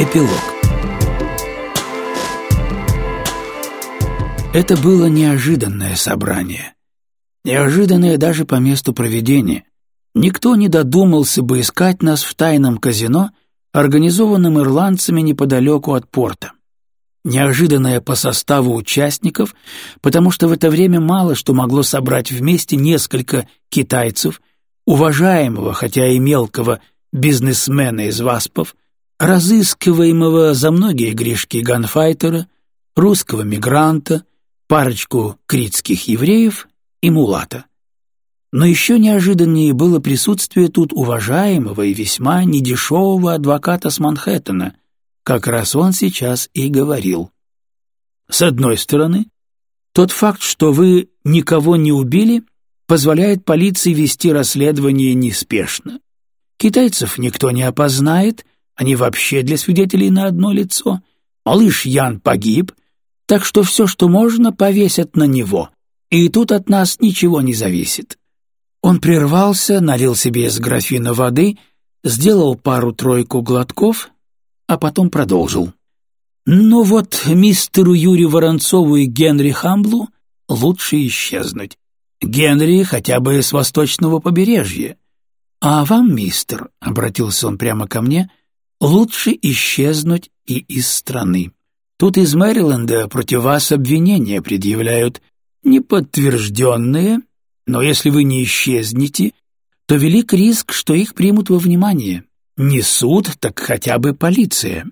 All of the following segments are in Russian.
Эпилог Это было неожиданное собрание. Неожиданное даже по месту проведения. Никто не додумался бы искать нас в тайном казино, организованном ирландцами неподалеку от порта. Неожиданное по составу участников, потому что в это время мало что могло собрать вместе несколько китайцев, уважаемого, хотя и мелкого, бизнесмена из Васпов, разыскиваемого за многие грешки ганфайтера, русского мигранта, парочку критских евреев и мулата. Но еще неожиданнее было присутствие тут уважаемого и весьма недешевого адвоката с Манхэттена, как раз он сейчас и говорил. С одной стороны, тот факт, что вы никого не убили, позволяет полиции вести расследование неспешно. Китайцев никто не опознает, они вообще для свидетелей на одно лицо. Малыш Ян погиб, так что все, что можно, повесят на него. И тут от нас ничего не зависит. Он прервался, налил себе из графина воды, сделал пару-тройку глотков, а потом продолжил. «Ну вот, мистеру Юрию Воронцову и Генри Хамблу лучше исчезнуть. Генри хотя бы с восточного побережья. А вам, мистер, — обратился он прямо ко мне, — лучше исчезнуть и из страны. Тут из Мэриленда против вас обвинения предъявляют неподтвержденные, но если вы не исчезнете, то велик риск, что их примут во внимание. Не суд, так хотя бы полиция.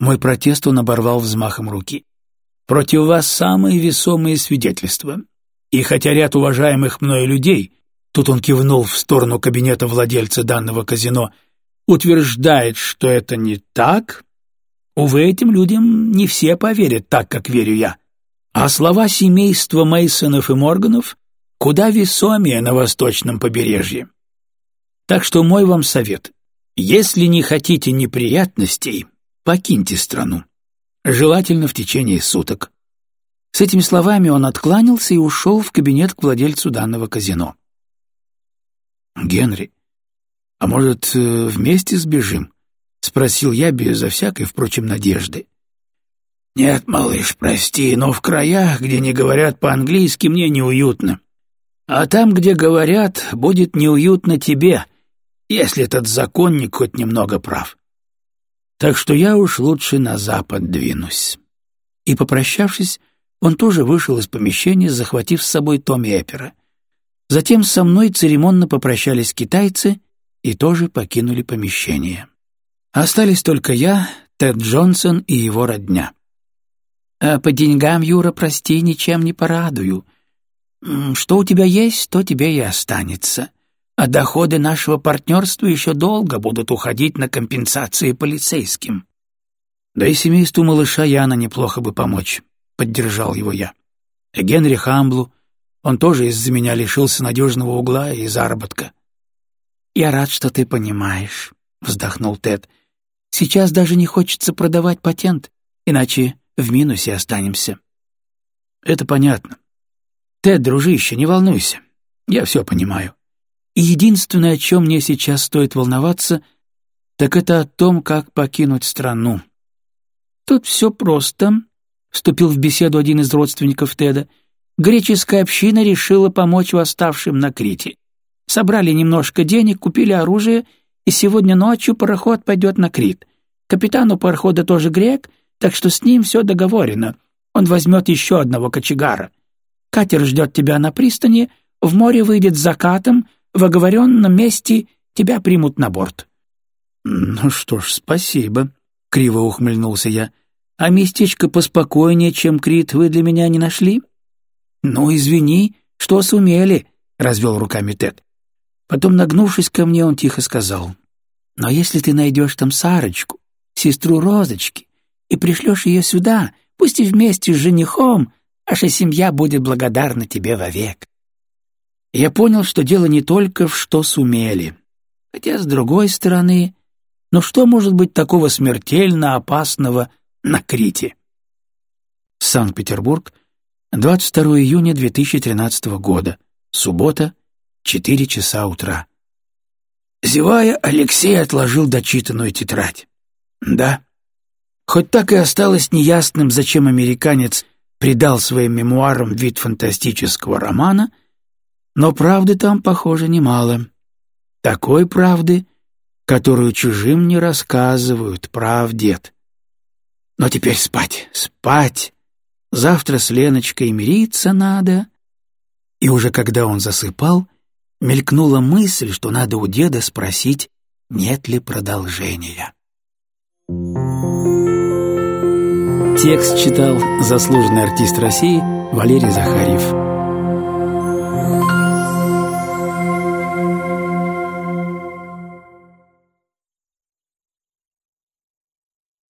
Мой протест он оборвал взмахом руки. Против вас самые весомые свидетельства. И хотя ряд уважаемых мною людей, тут он кивнул в сторону кабинета владельца данного казино, утверждает, что это не так, увы, этим людям не все поверят так, как верю я. А слова семейства Мейсонов и Морганов куда весомее на восточном побережье. Так что мой вам совет. Если не хотите неприятностей, покиньте страну. Желательно в течение суток. С этими словами он откланялся и ушел в кабинет к владельцу данного казино. «Генри, а может, э, вместе сбежим?» — спросил я безо всякой, впрочем, надежды. «Нет, малыш, прости, но в краях, где не говорят по-английски, мне неуютно. А там, где говорят, будет неуютно тебе, если этот законник хоть немного прав. Так что я уж лучше на запад двинусь». И, попрощавшись, он тоже вышел из помещения, захватив с собой Томми Эпера. Затем со мной церемонно попрощались китайцы и тоже покинули помещение. Остались только я, Тед Джонсон и его родня. «А по деньгам, Юра, прости, ничем не порадую. Что у тебя есть, то тебе и останется. А доходы нашего партнерства еще долго будут уходить на компенсации полицейским. Да и семейству малыша Яна неплохо бы помочь», — поддержал его я. Генри Хамблу, он тоже из-за меня лишился надежного угла и заработка. «Я рад, что ты понимаешь», — вздохнул Тед. «Сейчас даже не хочется продавать патент, иначе в минусе останемся». «Это понятно. Тед, дружище, не волнуйся. Я все понимаю. И единственное, о чем мне сейчас стоит волноваться, так это о том, как покинуть страну. Тут все просто, — вступил в беседу один из родственников Теда. Греческая община решила помочь восставшим на Крите. Собрали немножко денег, купили оружие, и сегодня ночью пароход пойдет на Крит. Капитан у парохода тоже грек, так что с ним все договорено. Он возьмет еще одного кочегара. Катер ждет тебя на пристани, в море выйдет закатом, в оговоренном месте тебя примут на борт». «Ну что ж, спасибо», — криво ухмыльнулся я. «А местечко поспокойнее, чем Крит, вы для меня не нашли?» «Ну, извини, что сумели», — развел руками Тед. Потом, нагнувшись ко мне, он тихо сказал. «Но если ты найдешь там Сарочку, сестру Розочки, и пришлешь ее сюда, пусть и вместе с женихом, Наша семья будет благодарна тебе вовек. Я понял, что дело не только в что сумели. Хотя, с другой стороны, ну что может быть такого смертельно опасного на Крите? Санкт-Петербург, 22 июня 2013 года, суббота, 4 часа утра. Зевая, Алексей отложил дочитанную тетрадь. Да, Хоть так и осталось неясным, зачем американец придал своим мемуарам вид фантастического романа, но правды там, похоже, немало. Такой правды, которую чужим не рассказывают, прав. Но теперь спать, спать. Завтра с Леночкой мириться надо. И уже когда он засыпал, мелькнула мысль, что надо у деда спросить, нет ли продолжения. Текст читал заслуженный артист России Валерий Захарьев.